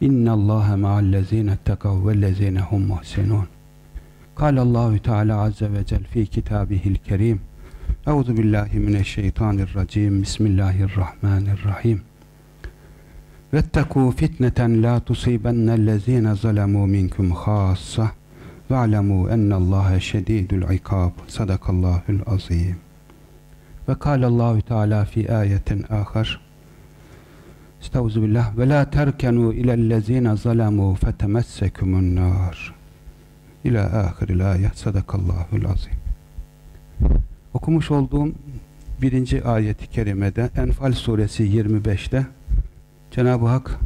İnna Allaha ma'allezine ittakav vellezine hum muhsinun. Kâle Allahu Teala azze ve cel fi kitabihil kerim. Euzu billahi mineşşeytanirracim. Bismillahirrahmanirrahim. Vettekû fitneten la tusibennellezîne zalemû minkum khâssah ve alemû ennallâhe şedîdül ikâb. Sadakallâhul azîm. Ve kâlellâhu teâlâ fî âyetin âkhar. Estağfirullah. Ve la terkenu ilellezine zalemu fetemessekumun nar. İlâ ahiril ayet. Sadakallahul azim. Okumuş olduğum birinci ayeti kerimede Enfal suresi 25'te Cenab-ı Hak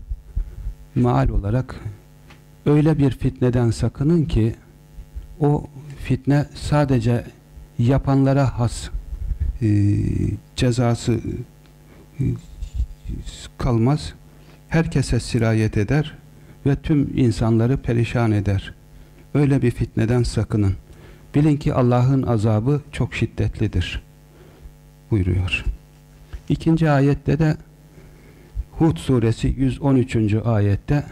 maal olarak öyle bir fitneden sakının ki o fitne sadece yapanlara has e, cezası e, kalmaz. Herkese sirayet eder ve tüm insanları perişan eder. Öyle bir fitneden sakının. Bilin ki Allah'ın azabı çok şiddetlidir. Buyuruyor. İkinci ayette de Hud suresi 113. ayette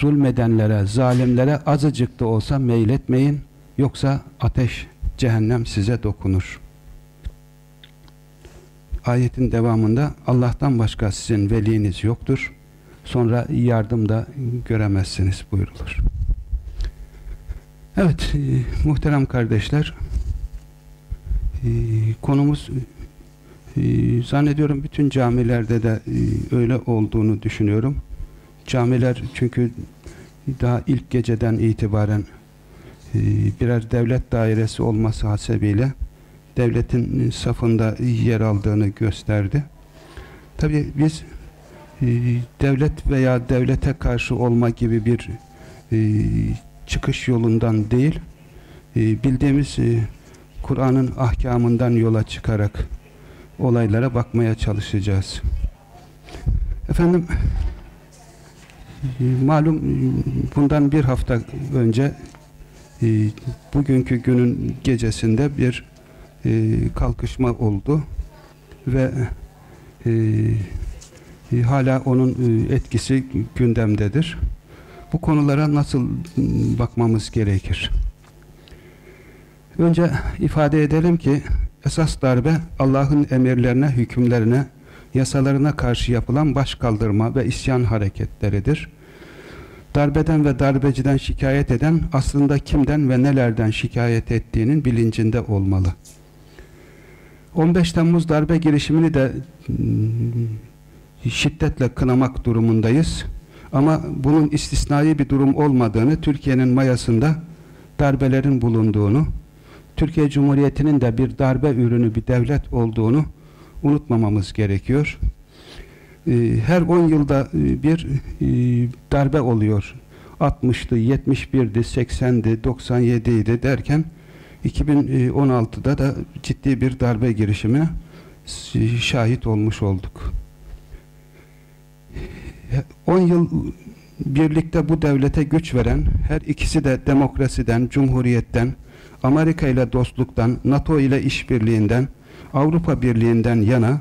zulmedenlere, zalimlere azıcık da olsa meyletmeyin yoksa ateş, cehennem size dokunur ayetin devamında Allah'tan başka sizin veliniz yoktur. Sonra yardım da göremezsiniz buyurulur. Evet, e, muhterem kardeşler, e, konumuz e, zannediyorum bütün camilerde de öyle olduğunu düşünüyorum. Camiler çünkü daha ilk geceden itibaren birer devlet dairesi olması hasebiyle devletin safında yer aldığını gösterdi. Tabi biz e, devlet veya devlete karşı olma gibi bir e, çıkış yolundan değil, e, bildiğimiz Kur'an'ın ahkamından yola çıkarak olaylara bakmaya çalışacağız. Efendim, malum bundan bir hafta önce bugünkü günün gecesinde bir e, kalkışma oldu ve e, e, hala onun e, etkisi gündemdedir. Bu konulara nasıl bakmamız gerekir? Önce ifade edelim ki esas darbe Allah'ın emirlerine, hükümlerine, yasalarına karşı yapılan baş kaldırma ve isyan hareketleridir. Darbeden ve darbeciden şikayet eden aslında kimden ve nelerden şikayet ettiğinin bilincinde olmalı. 15 Temmuz darbe girişimini de hmm, şiddetle kınamak durumundayız. Ama bunun istisnai bir durum olmadığını, Türkiye'nin mayasında darbelerin bulunduğunu, Türkiye Cumhuriyeti'nin de bir darbe ürünü bir devlet olduğunu unutmamamız gerekiyor. Her 10 yılda e, bir e, darbe oluyor. 60'lı, 71'di, 80'di, 97'ydi derken 2016'da da ciddi bir darbe girişimine şahit olmuş olduk. 10 yıl birlikte bu devlete güç veren her ikisi de demokrasiden, cumhuriyetten, Amerika ile dostluktan, NATO ile işbirliğinden, Avrupa Birliği'nden yana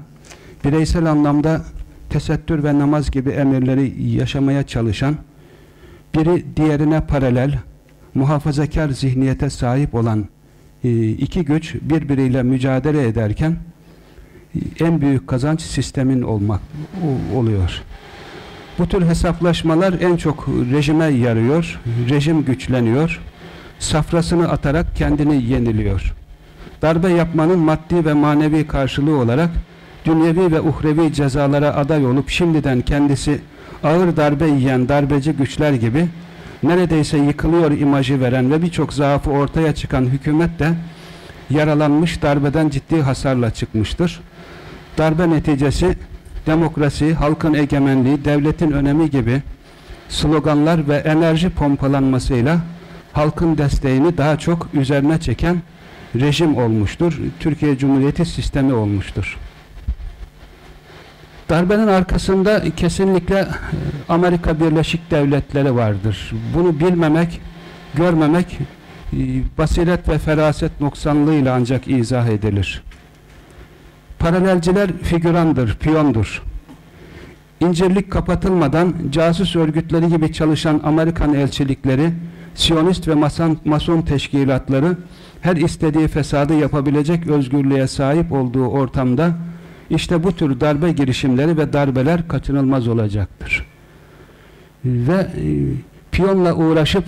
bireysel anlamda tesettür ve namaz gibi emirleri yaşamaya çalışan, biri diğerine paralel, muhafazakar zihniyete sahip olan e, iki güç birbiriyle mücadele ederken e, en büyük kazanç sistemin olmak oluyor. Bu tür hesaplaşmalar en çok rejime yarıyor. Rejim güçleniyor. Safrasını atarak kendini yeniliyor. Darbe yapmanın maddi ve manevi karşılığı olarak dünyevi ve uhrevi cezalara aday olup şimdiden kendisi ağır darbe yiyen darbeci güçler gibi neredeyse yıkılıyor imajı veren ve birçok zaafı ortaya çıkan hükümet de yaralanmış darbeden ciddi hasarla çıkmıştır. Darbe neticesi demokrasi, halkın egemenliği, devletin önemi gibi sloganlar ve enerji pompalanmasıyla halkın desteğini daha çok üzerine çeken rejim olmuştur. Türkiye Cumhuriyeti sistemi olmuştur. Darbenin arkasında kesinlikle e, Amerika Birleşik Devletleri vardır. Bunu bilmemek, görmemek e, basiret ve feraset noksanlığıyla ancak izah edilir. Paralelciler figürandır, piyondur. İncirlik kapatılmadan casus örgütleri gibi çalışan Amerikan elçilikleri, Siyonist ve mason, mason teşkilatları her istediği fesadı yapabilecek özgürlüğe sahip olduğu ortamda işte bu tür darbe girişimleri ve darbeler kaçınılmaz olacaktır. Ve e, piyonla uğraşıp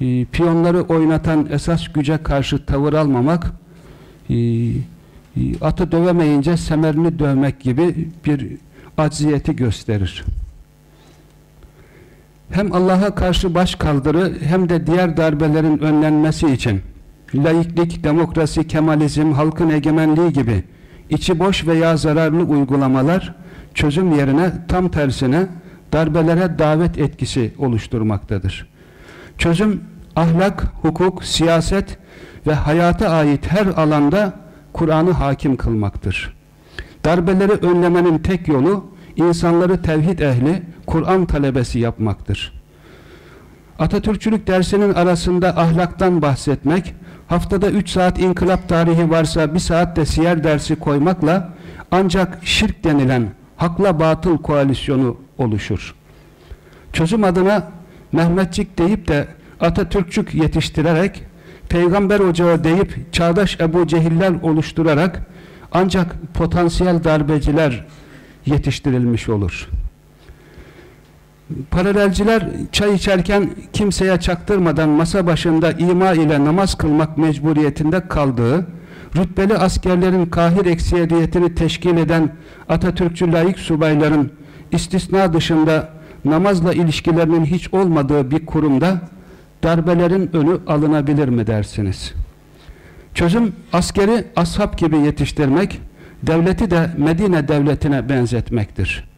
e, piyonları oynatan esas güce karşı tavır almamak e, atı dövemeyince semerini dövmek gibi bir acziyeti gösterir. Hem Allah'a karşı baş kaldırı hem de diğer darbelerin önlenmesi için laiklik, demokrasi, kemalizm, halkın egemenliği gibi içi boş veya zararlı uygulamalar çözüm yerine tam tersine darbelere davet etkisi oluşturmaktadır. Çözüm ahlak, hukuk, siyaset ve hayata ait her alanda Kur'an'ı hakim kılmaktır. Darbeleri önlemenin tek yolu insanları tevhid ehli, Kur'an talebesi yapmaktır. Atatürkçülük dersinin arasında ahlaktan bahsetmek, haftada 3 saat inkılap tarihi varsa bir saat de siyer dersi koymakla ancak şirk denilen hakla batıl koalisyonu oluşur. Çözüm adına Mehmetçik deyip de Atatürkçük yetiştirerek peygamber ocağı deyip çağdaş Ebu Cehiller oluşturarak ancak potansiyel darbeciler yetiştirilmiş olur. Paralelciler çay içerken kimseye çaktırmadan masa başında ima ile namaz kılmak mecburiyetinde kaldığı, rütbeli askerlerin kahir ekseriyetini teşkil eden Atatürkçü layık subayların istisna dışında namazla ilişkilerinin hiç olmadığı bir kurumda darbelerin önü alınabilir mi dersiniz? Çözüm askeri ashab gibi yetiştirmek, devleti de Medine devletine benzetmektir.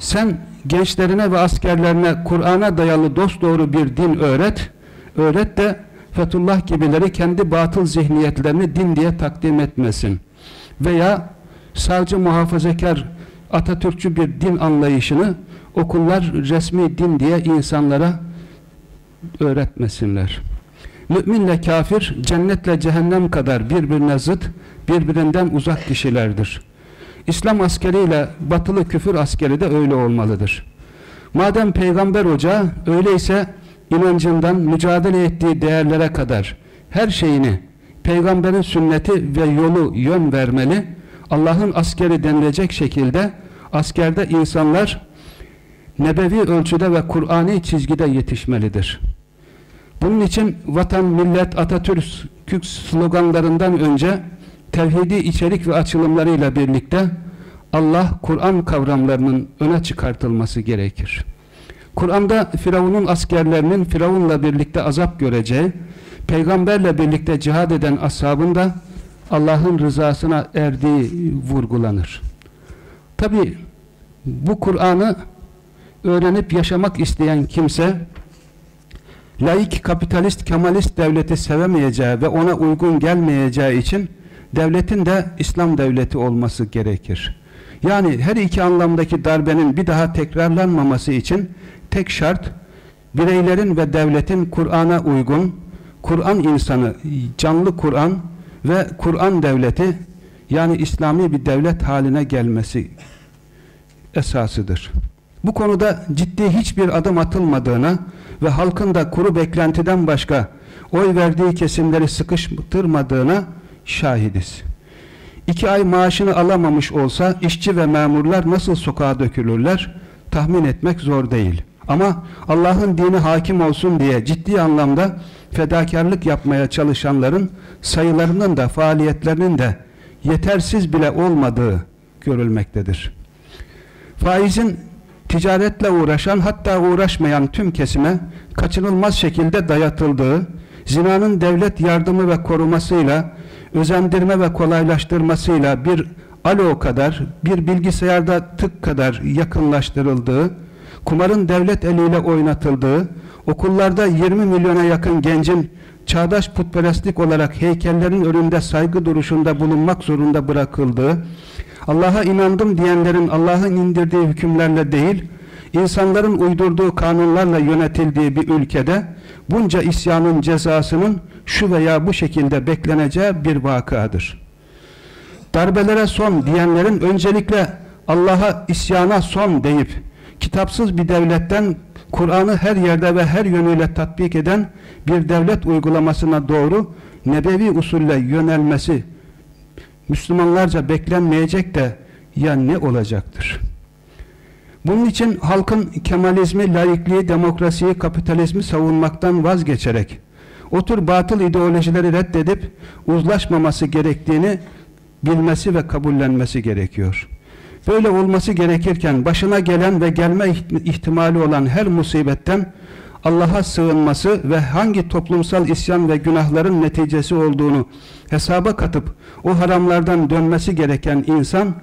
Sen gençlerine ve askerlerine Kur'an'a dayalı dosdoğru bir din öğret, öğret de Fethullah gibileri kendi batıl zihniyetlerini din diye takdim etmesin. Veya sadece muhafazakar Atatürkçü bir din anlayışını okullar resmi din diye insanlara öğretmesinler. Müminle kafir cennetle cehennem kadar birbirine zıt, birbirinden uzak kişilerdir. İslam askeriyle batılı küfür askeri de öyle olmalıdır. Madem peygamber hoca öyleyse inancından mücadele ettiği değerlere kadar her şeyini peygamberin sünneti ve yolu yön vermeli. Allah'ın askeri denilecek şekilde askerde insanlar nebevi ölçüde ve Kur'ani çizgide yetişmelidir. Bunun için vatan, millet, Atatürk sloganlarından önce tevhidi içerik ve açılımlarıyla birlikte Allah, Kur'an kavramlarının öne çıkartılması gerekir. Kur'an'da Firavun'un askerlerinin Firavun'la birlikte azap göreceği, peygamberle birlikte cihad eden ashabın da Allah'ın rızasına erdiği vurgulanır. Tabi bu Kur'an'ı öğrenip yaşamak isteyen kimse laik, kapitalist, kemalist devleti sevemeyeceği ve ona uygun gelmeyeceği için devletin de İslam devleti olması gerekir. Yani her iki anlamdaki darbenin bir daha tekrarlanmaması için tek şart bireylerin ve devletin Kur'an'a uygun, Kur'an insanı, canlı Kur'an ve Kur'an devleti yani İslami bir devlet haline gelmesi esasıdır. Bu konuda ciddi hiçbir adım atılmadığına ve halkın da kuru beklentiden başka oy verdiği kesimleri sıkıştırmadığına şahidiz. İki ay maaşını alamamış olsa işçi ve memurlar nasıl sokağa dökülürler tahmin etmek zor değil. Ama Allah'ın dini hakim olsun diye ciddi anlamda fedakarlık yapmaya çalışanların sayılarının da faaliyetlerinin de yetersiz bile olmadığı görülmektedir. Faizin ticaretle uğraşan hatta uğraşmayan tüm kesime kaçınılmaz şekilde dayatıldığı, zinanın devlet yardımı ve korumasıyla, özendirme ve kolaylaştırmasıyla bir alo kadar, bir bilgisayarda tık kadar yakınlaştırıldığı, kumarın devlet eliyle oynatıldığı, okullarda 20 milyona yakın gencin çağdaş putperestlik olarak heykellerin önünde saygı duruşunda bulunmak zorunda bırakıldığı, Allah'a inandım diyenlerin Allah'ın indirdiği hükümlerle değil, insanların uydurduğu kanunlarla yönetildiği bir ülkede bunca isyanın cezasının şu veya bu şekilde bekleneceği bir vakadır. Darbelere son diyenlerin öncelikle Allah'a isyana son deyip kitapsız bir devletten Kur'an'ı her yerde ve her yönüyle tatbik eden bir devlet uygulamasına doğru nebevi usulle yönelmesi Müslümanlarca beklenmeyecek de ya ne olacaktır? Bunun için halkın kemalizmi, laikliği, demokrasiyi, kapitalizmi savunmaktan vazgeçerek o tür batıl ideolojileri reddedip uzlaşmaması gerektiğini bilmesi ve kabullenmesi gerekiyor. Böyle olması gerekirken başına gelen ve gelme ihtimali olan her musibetten Allah'a sığınması ve hangi toplumsal isyan ve günahların neticesi olduğunu hesaba katıp o haramlardan dönmesi gereken insan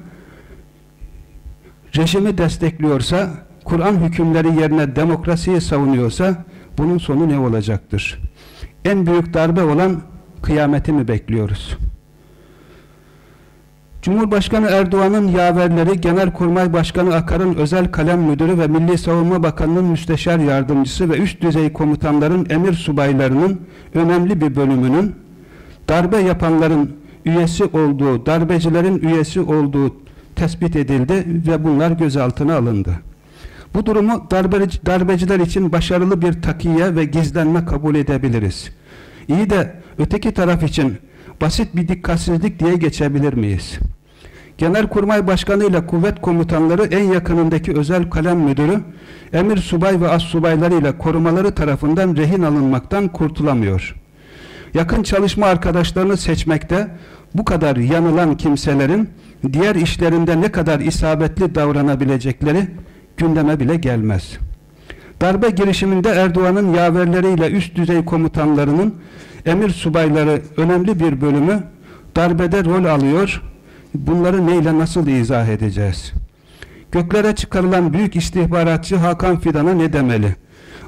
rejimi destekliyorsa, Kur'an hükümleri yerine demokrasiyi savunuyorsa bunun sonu ne olacaktır? En büyük darbe olan kıyameti mi bekliyoruz? Cumhurbaşkanı Erdoğan'ın yaverleri, Genelkurmay Başkanı Akar'ın özel kalem müdürü ve Milli Savunma Bakanı'nın müsteşar yardımcısı ve üst düzey komutanların emir subaylarının önemli bir bölümünün darbe yapanların üyesi olduğu, darbecilerin üyesi olduğu tespit edildi ve bunlar gözaltına alındı. Bu durumu darbeci, darbeciler için başarılı bir takiye ve gizlenme kabul edebiliriz. İyi de öteki taraf için basit bir dikkatsizlik diye geçebilir miyiz? Genelkurmay Başkanı ile kuvvet komutanları en yakınındaki özel kalem müdürü emir subay ve as subayları ile korumaları tarafından rehin alınmaktan kurtulamıyor. Yakın çalışma arkadaşlarını seçmekte bu kadar yanılan kimselerin diğer işlerinde ne kadar isabetli davranabilecekleri gündeme bile gelmez. Darbe girişiminde Erdoğan'ın yaverleriyle üst düzey komutanlarının emir subayları önemli bir bölümü darbede rol alıyor. Bunları neyle nasıl izah edeceğiz? Göklere çıkarılan büyük istihbaratçı Hakan Fidan'a ne demeli?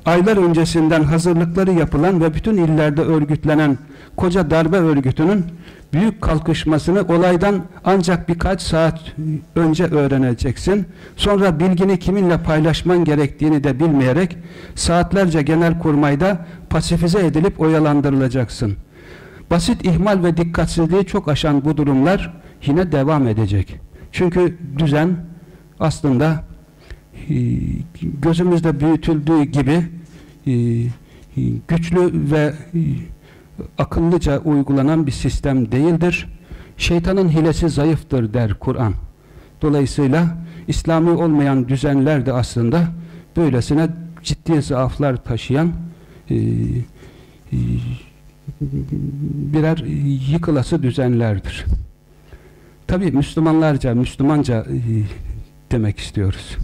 Aylar öncesinden hazırlıkları yapılan ve bütün illerde örgütlenen koca darbe örgütünün büyük kalkışmasını olaydan ancak birkaç saat önce öğreneceksin. Sonra bilgini kiminle paylaşman gerektiğini de bilmeyerek saatlerce genel kurmayda pasifize edilip oyalandırılacaksın. Basit ihmal ve dikkatsizliği çok aşan bu durumlar yine devam edecek. Çünkü düzen aslında e, gözümüzde büyütüldüğü gibi e, güçlü ve e, akıllıca uygulanan bir sistem değildir. Şeytanın hilesi zayıftır der Kur'an. Dolayısıyla İslami olmayan düzenler de aslında böylesine ciddi zaaflar taşıyan e, e, birer yıkılası düzenlerdir. Tabi Müslümanlarca, Müslümanca e, demek istiyoruz.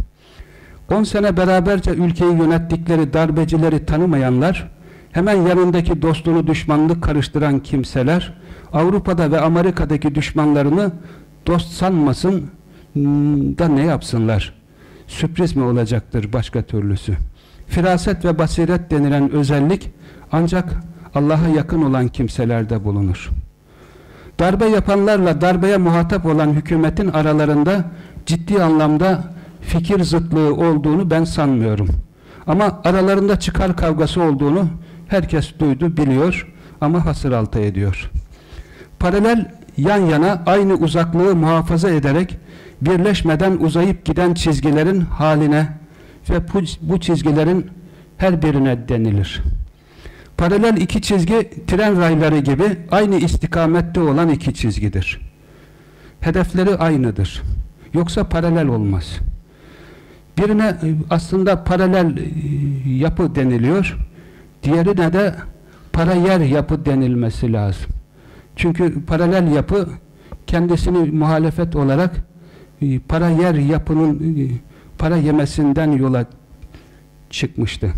10 sene beraberce ülkeyi yönettikleri darbecileri tanımayanlar hemen yanındaki dostunu düşmanlık karıştıran kimseler Avrupa'da ve Amerika'daki düşmanlarını dost sanmasın da ne yapsınlar? Sürpriz mi olacaktır başka türlüsü? Firaset ve basiret denilen özellik ancak Allah'a yakın olan kimselerde bulunur. Darbe yapanlarla darbeye muhatap olan hükümetin aralarında ciddi anlamda fikir zıtlığı olduğunu ben sanmıyorum. Ama aralarında çıkar kavgası olduğunu herkes duydu, biliyor ama hasır ediyor. Paralel yan yana aynı uzaklığı muhafaza ederek birleşmeden uzayıp giden çizgilerin haline ve bu çizgilerin her birine denilir. Paralel iki çizgi tren rayları gibi aynı istikamette olan iki çizgidir. Hedefleri aynıdır. Yoksa paralel olmaz. Birine e, aslında paralel e, yapı deniliyor. Diğerine de para yer yapı denilmesi lazım. Çünkü paralel yapı kendisini muhalefet olarak e, para yer yapının e, para yemesinden yola çıkmıştı.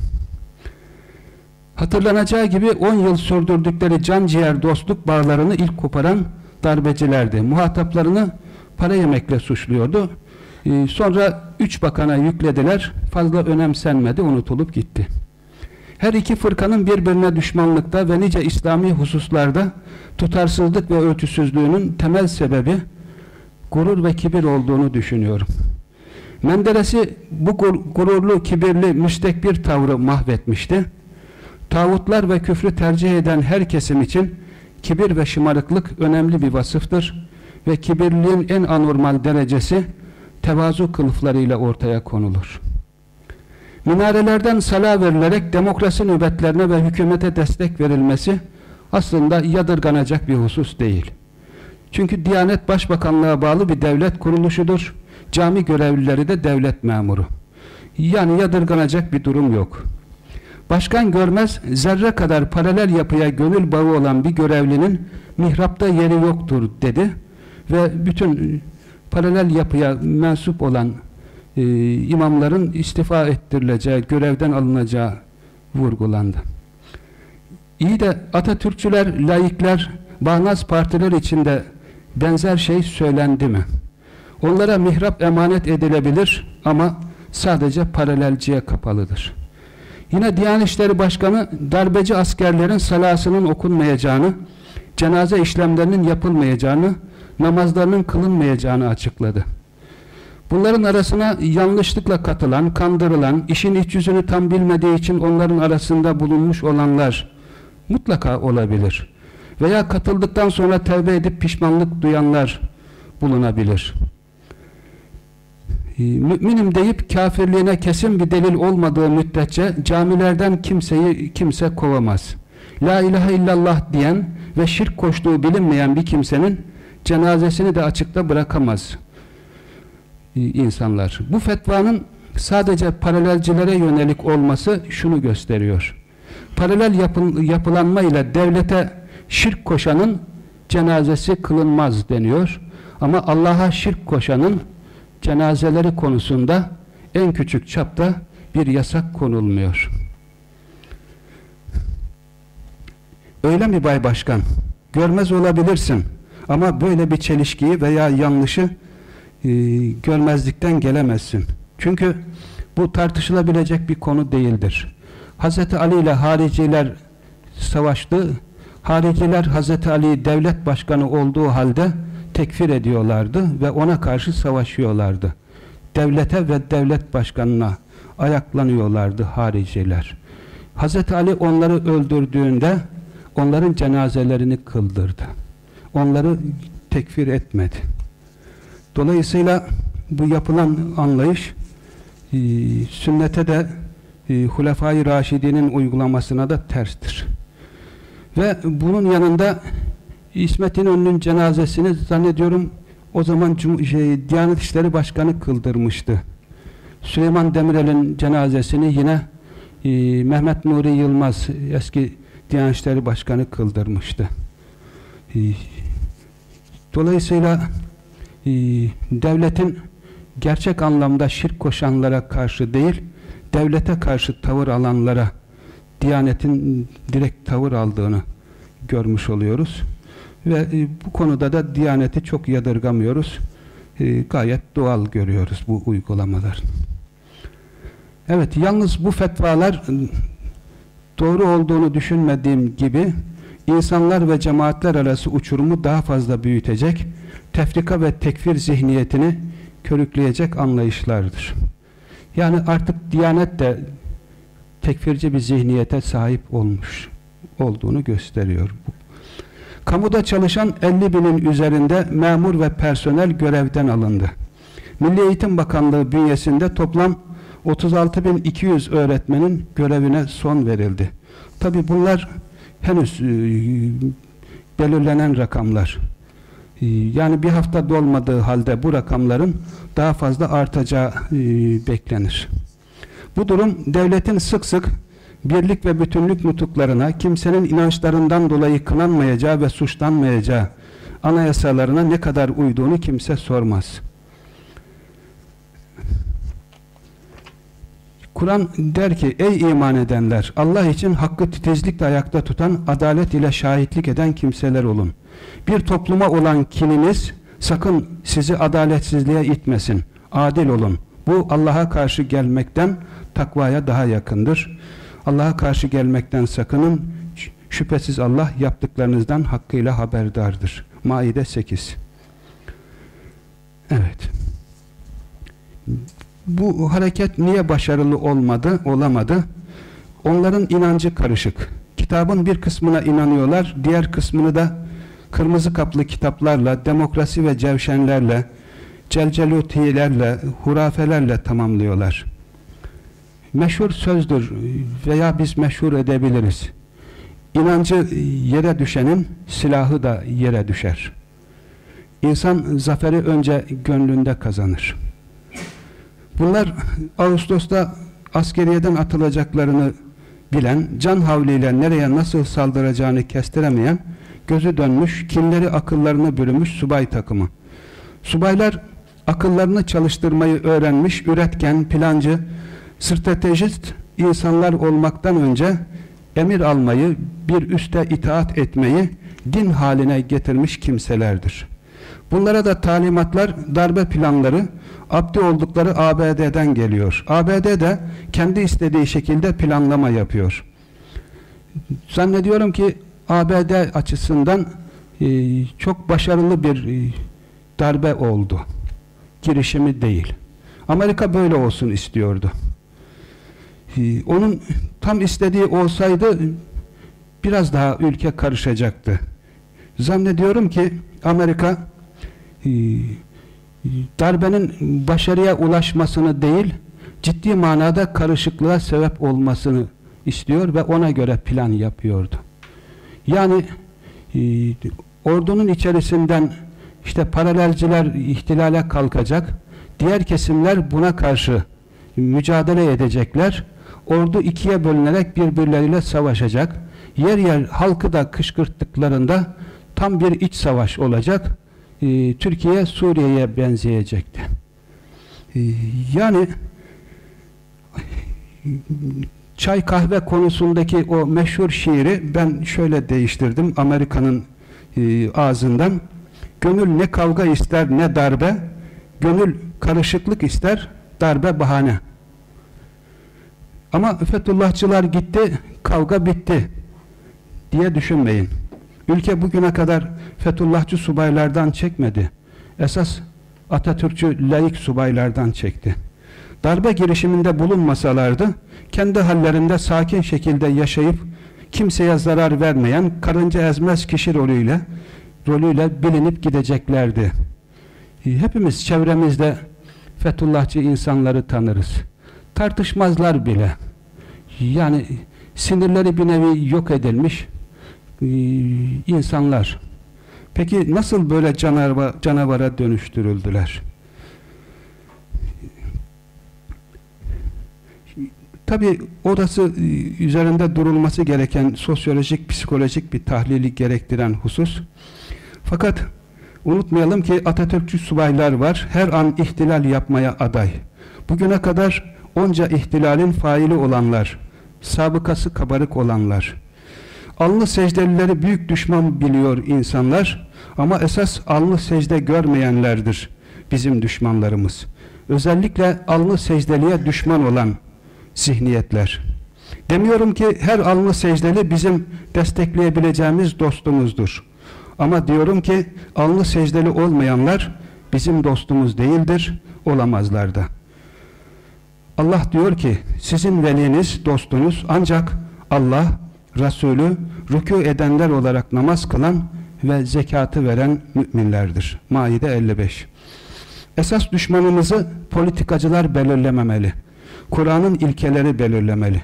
Hatırlanacağı gibi 10 yıl sürdürdükleri can ciğer dostluk bağlarını ilk koparan darbecilerdi. Muhataplarını para yemekle suçluyordu. Ee, sonra üç bakana yüklediler. Fazla önemsenmedi, unutulup gitti. Her iki fırkanın birbirine düşmanlıkta ve nice İslami hususlarda tutarsızlık ve ölçüsüzlüğünün temel sebebi gurur ve kibir olduğunu düşünüyorum. Menderes'i bu gururlu, kibirli, müstekbir tavrı mahvetmişti. Tağutlar ve küfrü tercih eden her kesim için kibir ve şımarıklık önemli bir vasıftır ve kibirliğin en anormal derecesi tevazu kılıflarıyla ortaya konulur. Minarelerden sala verilerek demokrasi nöbetlerine ve hükümete destek verilmesi aslında yadırganacak bir husus değil. Çünkü Diyanet Başbakanlığa bağlı bir devlet kuruluşudur. Cami görevlileri de devlet memuru. Yani yadırganacak bir durum yok. Başkan görmez zerre kadar paralel yapıya gönül bağı olan bir görevlinin mihrapta yeri yoktur dedi ve bütün paralel yapıya mensup olan e, imamların istifa ettirileceği, görevden alınacağı vurgulandı. İyi de Atatürkçüler, laikler, bağnaz partiler içinde benzer şey söylendi mi? Onlara mihrap emanet edilebilir ama sadece paralelciye kapalıdır. Yine Diyanet İşleri Başkanı darbeci askerlerin salasının okunmayacağını, cenaze işlemlerinin yapılmayacağını, namazlarının kılınmayacağını açıkladı. Bunların arasına yanlışlıkla katılan, kandırılan, işin iç yüzünü tam bilmediği için onların arasında bulunmuş olanlar mutlaka olabilir. Veya katıldıktan sonra tevbe edip pişmanlık duyanlar bulunabilir. Ee, müminim deyip kafirliğine kesin bir delil olmadığı müddetçe camilerden kimseyi kimse kovamaz. La ilahe illallah diyen ve şirk koştuğu bilinmeyen bir kimsenin cenazesini de açıkta bırakamaz insanlar. Bu fetvanın sadece paralelcilere yönelik olması şunu gösteriyor. Paralel yapı, yapılanma ile devlete şirk koşanın cenazesi kılınmaz deniyor. Ama Allah'a şirk koşanın cenazeleri konusunda en küçük çapta bir yasak konulmuyor. Öyle mi Bay Başkan? Görmez olabilirsin. Ama böyle bir çelişkiyi veya yanlışı e, görmezlikten gelemezsin. Çünkü bu tartışılabilecek bir konu değildir. Hz. Ali ile hariciler savaştı. Hariciler Hz. Ali devlet başkanı olduğu halde tekfir ediyorlardı ve ona karşı savaşıyorlardı. Devlete ve devlet başkanına ayaklanıyorlardı hariciler. Hz. Ali onları öldürdüğünde onların cenazelerini kıldırdı. Onları tekfir etmedi. Dolayısıyla bu yapılan anlayış e, sünnete de e, Hulefai Raşidi'nin uygulamasına da terstir. Ve bunun yanında İsmet İnönü'nün cenazesini zannediyorum o zaman şey, Diyanet İşleri Başkanı kıldırmıştı. Süleyman Demirel'in cenazesini yine e, Mehmet Nuri Yılmaz eski Diyanet İşleri Başkanı kıldırmıştı. E, dolayısıyla devletin gerçek anlamda şirk koşanlara karşı değil, devlete karşı tavır alanlara Diyanet'in direkt tavır aldığını görmüş oluyoruz. Ve e, bu konuda da Diyaneti çok yadırgamıyoruz. E, gayet doğal görüyoruz bu uygulamalar. Evet, yalnız bu fetvalar e, doğru olduğunu düşünmediğim gibi insanlar ve cemaatler arası uçurumu daha fazla büyütecek, tefrika ve tekfir zihniyetini körükleyecek anlayışlardır. Yani artık Diyanet de tekfirci bir zihniyete sahip olmuş olduğunu gösteriyor. Kamuda çalışan 50 binin üzerinde memur ve personel görevden alındı. Milli Eğitim Bakanlığı bünyesinde toplam 36.200 öğretmenin görevine son verildi. Tabi bunlar henüz e, belirlenen rakamlar. E, yani bir hafta dolmadığı halde bu rakamların daha fazla artacağı e, beklenir. Bu durum devletin sık sık birlik ve bütünlük nutuklarına, kimsenin inançlarından dolayı kınanmayacağı ve suçlanmayacağı anayasalarına ne kadar uyduğunu kimse sormaz. Kur'an der ki, ey iman edenler, Allah için hakkı titizlikle ayakta tutan, adalet ile şahitlik eden kimseler olun. Bir topluma olan kininiz, sakın sizi adaletsizliğe itmesin. adil olun. Bu Allah'a karşı gelmekten takvaya daha yakındır. Allah'a karşı gelmekten sakının. Şüphesiz Allah yaptıklarınızdan hakkıyla haberdardır. Maide 8 Evet. Bu hareket niye başarılı olmadı, olamadı? Onların inancı karışık. Kitabın bir kısmına inanıyorlar, diğer kısmını da kırmızı kaplı kitaplarla, demokrasi ve cevşenlerle, celcelutilerle, hurafelerle tamamlıyorlar. Meşhur sözdür veya biz meşhur edebiliriz. İnancı yere düşenin silahı da yere düşer. İnsan zaferi önce gönlünde kazanır. Bunlar Ağustos'ta askeriyeden atılacaklarını bilen, can havliyle nereye nasıl saldıracağını kestiremeyen, gözü dönmüş, kinleri akıllarını bürümüş subay takımı. Subaylar akıllarını çalıştırmayı öğrenmiş, üretken, plancı, stratejist insanlar olmaktan önce emir almayı, bir üste itaat etmeyi din haline getirmiş kimselerdir. Bunlara da talimatlar, darbe planları, abdi oldukları ABD'den geliyor. ABD de kendi istediği şekilde planlama yapıyor. Zannediyorum ki ABD açısından e, çok başarılı bir e, darbe oldu. Girişimi değil. Amerika böyle olsun istiyordu. E, onun tam istediği olsaydı biraz daha ülke karışacaktı. Zannediyorum ki Amerika darbenin başarıya ulaşmasını değil, ciddi manada karışıklığa sebep olmasını istiyor ve ona göre plan yapıyordu. Yani e, ordunun içerisinden işte paralelciler ihtilale kalkacak, diğer kesimler buna karşı mücadele edecekler, ordu ikiye bölünerek birbirleriyle savaşacak, yer yer halkı da kışkırttıklarında tam bir iç savaş olacak, e, Türkiye Suriye'ye benzeyecekti. E, yani çay kahve konusundaki o meşhur şiiri ben şöyle değiştirdim Amerika'nın e, ağzından. Gönül ne kavga ister ne darbe. Gönül karışıklık ister darbe bahane. Ama Fethullahçılar gitti kavga bitti diye düşünmeyin ülke bugüne kadar Fethullahçı subaylardan çekmedi esas Atatürkçü laik subaylardan çekti darbe girişiminde bulunmasalardı kendi hallerinde sakin şekilde yaşayıp kimseye zarar vermeyen karınca ezmez kişi rolüyle rolüyle bilinip gideceklerdi. E, hepimiz çevremizde Fethullahçı insanları tanırız. Tartışmazlar bile. Yani sinirleri bir nevi yok edilmiş insanlar. Peki nasıl böyle canavara, canavara dönüştürüldüler? Tabi orası e, üzerinde durulması gereken sosyolojik, psikolojik bir tahlili gerektiren husus. Fakat unutmayalım ki Atatürkçü subaylar var. Her an ihtilal yapmaya aday. Bugüne kadar onca ihtilalin faili olanlar, sabıkası kabarık olanlar. Alnı secdelileri büyük düşman biliyor insanlar ama esas alnı secde görmeyenlerdir bizim düşmanlarımız. Özellikle alnı secdeliye düşman olan zihniyetler. Demiyorum ki her alnı secdeli bizim destekleyebileceğimiz dostumuzdur. Ama diyorum ki alnı secdeli olmayanlar bizim dostumuz değildir, olamazlar da. Allah diyor ki sizin veliniz, dostunuz ancak Allah, Resulü, rükû edenler olarak namaz kılan ve zekatı veren müminlerdir. Maide 55 Esas düşmanımızı politikacılar belirlememeli. Kur'an'ın ilkeleri belirlemeli.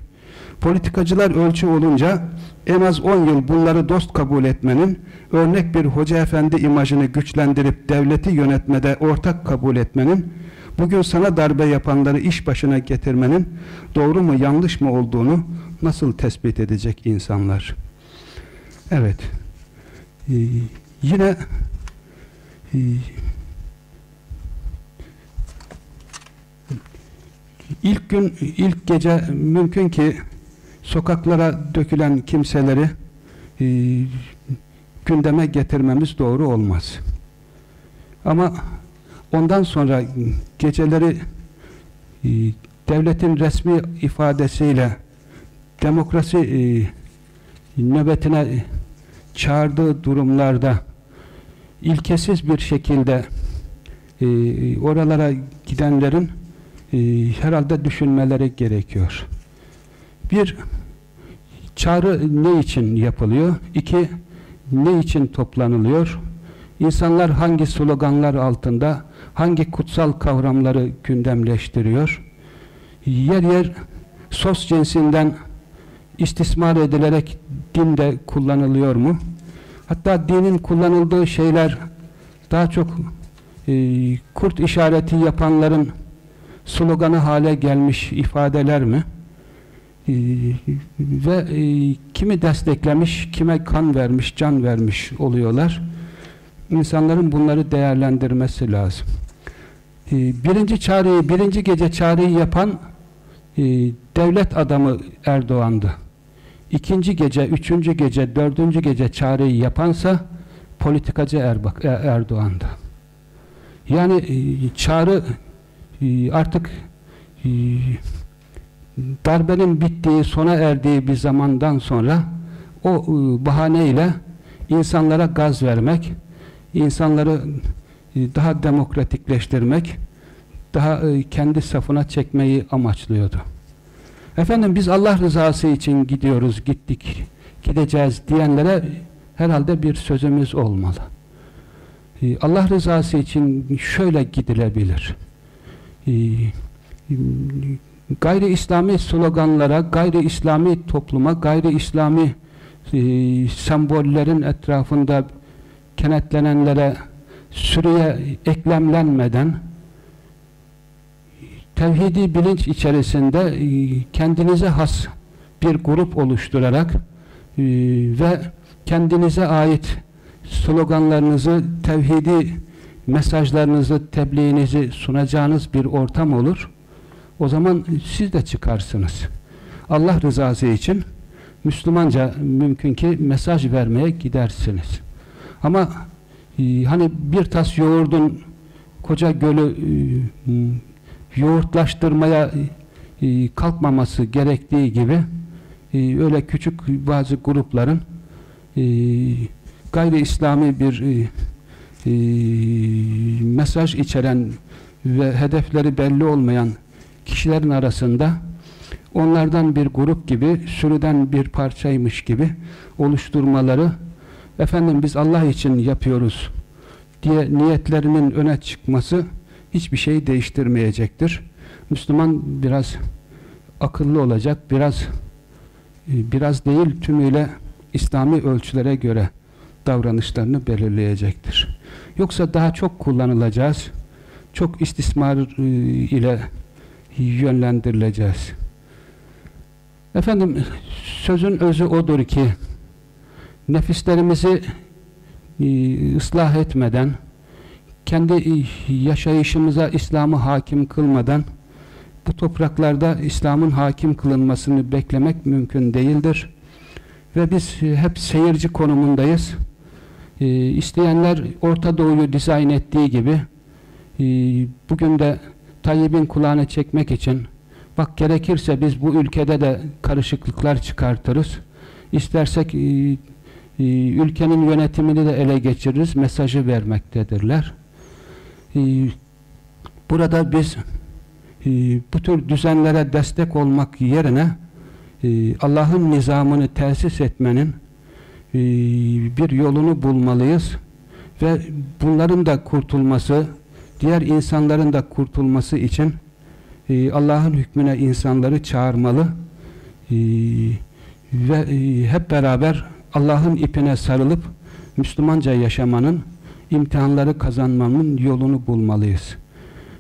Politikacılar ölçü olunca en az 10 yıl bunları dost kabul etmenin, örnek bir hoca efendi imajını güçlendirip devleti yönetmede ortak kabul etmenin, bugün sana darbe yapanları iş başına getirmenin doğru mu yanlış mı olduğunu nasıl tespit edecek insanlar? Evet. Ee, yine e, İlk gün, ilk gece mümkün ki sokaklara dökülen kimseleri e, gündeme getirmemiz doğru olmaz. Ama Ondan sonra geceleri e, devletin resmi ifadesiyle demokrasi e, nöbetine çağırdığı durumlarda ilkesiz bir şekilde e, oralara gidenlerin e, herhalde düşünmeleri gerekiyor. Bir, çağrı ne için yapılıyor? İki, ne için toplanılıyor? İnsanlar hangi sloganlar altında, hangi kutsal kavramları gündemleştiriyor? Yer yer sos cinsinden istismar edilerek din de kullanılıyor mu? Hatta dinin kullanıldığı şeyler daha çok e, kurt işareti yapanların sloganı hale gelmiş ifadeler mi? E, ve e, kimi desteklemiş, kime kan vermiş, can vermiş oluyorlar. İnsanların bunları değerlendirmesi lazım. E, birinci çağrıyı, birinci gece çağrıyı yapan e, devlet adamı Erdoğan'dı. İkinci gece, üçüncü gece, dördüncü gece çağrıyı yapansa politikacı Erbak, Erdoğan'dı. Yani e, çağrı e, artık e, darbenin bittiği, sona erdiği bir zamandan sonra o e, bahaneyle insanlara gaz vermek, insanları e, daha demokratikleştirmek, daha e, kendi safına çekmeyi amaçlıyordu. Efendim biz Allah rızası için gidiyoruz, gittik, gideceğiz diyenlere herhalde bir sözümüz olmalı. Ee, Allah rızası için şöyle gidilebilir. Ee, gayri İslami sloganlara, gayri İslami topluma, gayri İslami e, sembollerin etrafında kenetlenenlere sürüye eklemlenmeden tevhidi bilinç içerisinde e, kendinize has bir grup oluşturarak e, ve kendinize ait sloganlarınızı, tevhidi mesajlarınızı, tebliğinizi sunacağınız bir ortam olur. O zaman siz de çıkarsınız. Allah rızası için Müslümanca mümkün ki mesaj vermeye gidersiniz. Ama e, hani bir tas yoğurdun koca gölü yoğurtlaştırmaya e, kalkmaması gerektiği gibi e, öyle küçük bazı grupların e, gayri İslami bir mesaj içeren ve hedefleri belli olmayan kişilerin arasında onlardan bir grup gibi, sürüden bir parçaymış gibi oluşturmaları efendim biz Allah için yapıyoruz diye niyetlerinin öne çıkması hiçbir şey değiştirmeyecektir. Müslüman biraz akıllı olacak, biraz e, biraz değil tümüyle İslami ölçülere göre davranışlarını belirleyecektir. Yoksa daha çok kullanılacağız, çok istismar e, ile yönlendirileceğiz. Efendim sözün özü odur ki nefislerimizi e, ıslah etmeden kendi yaşayışımıza İslam'ı hakim kılmadan bu topraklarda İslam'ın hakim kılınmasını beklemek mümkün değildir. Ve biz hep seyirci konumundayız. Ee, isteyenler Orta Doğu'yu dizayn ettiği gibi e, bugün de Tayyip'in kulağını çekmek için bak gerekirse biz bu ülkede de karışıklıklar çıkartırız. İstersek e, e, ülkenin yönetimini de ele geçiririz mesajı vermektedirler. Ee, burada biz e, bu tür düzenlere destek olmak yerine e, Allah'ın nizamını tesis etmenin bir yolunu bulmalıyız ve bunların da kurtulması diğer insanların da kurtulması için Allah'ın hükmüne insanları çağırmalı. Ve hep beraber Allah'ın ipine sarılıp Müslümanca yaşamanın imtihanları kazanmanın yolunu bulmalıyız.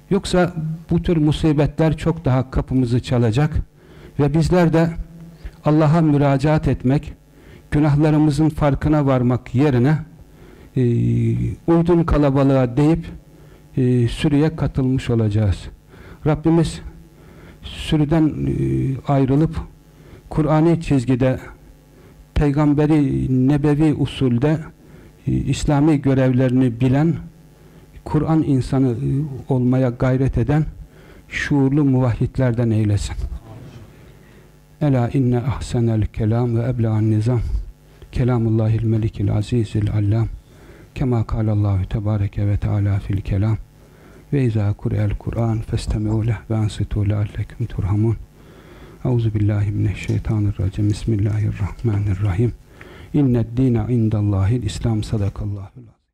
Yoksa bu tür musibetler çok daha kapımızı çalacak ve bizler de Allah'a müracaat etmek, günahlarımızın farkına varmak yerine e, uydun kalabalığa deyip e, sürüye katılmış olacağız. Rabbimiz sürüden e, ayrılıp Kur'an'ı çizgide peygamberi nebevi usulde İslami görevlerini bilen Kur'an insanı e, olmaya gayret eden şuurlu muvahhidlerden eylesin. Ela inne ahsenel kelam ve ebla'n nizam. Kelamullahil melikil azizil allam. Kema kalallahu tebareke ve teala fil kelam. Ve izâ kur'el Kur'an festemi'u leh ve ansitû leallekum turhamun. Euzu billahi mineşşeytanirracim Bismillahirrahmanirrahim İnned dîne indallâhil İslam sadakallâhul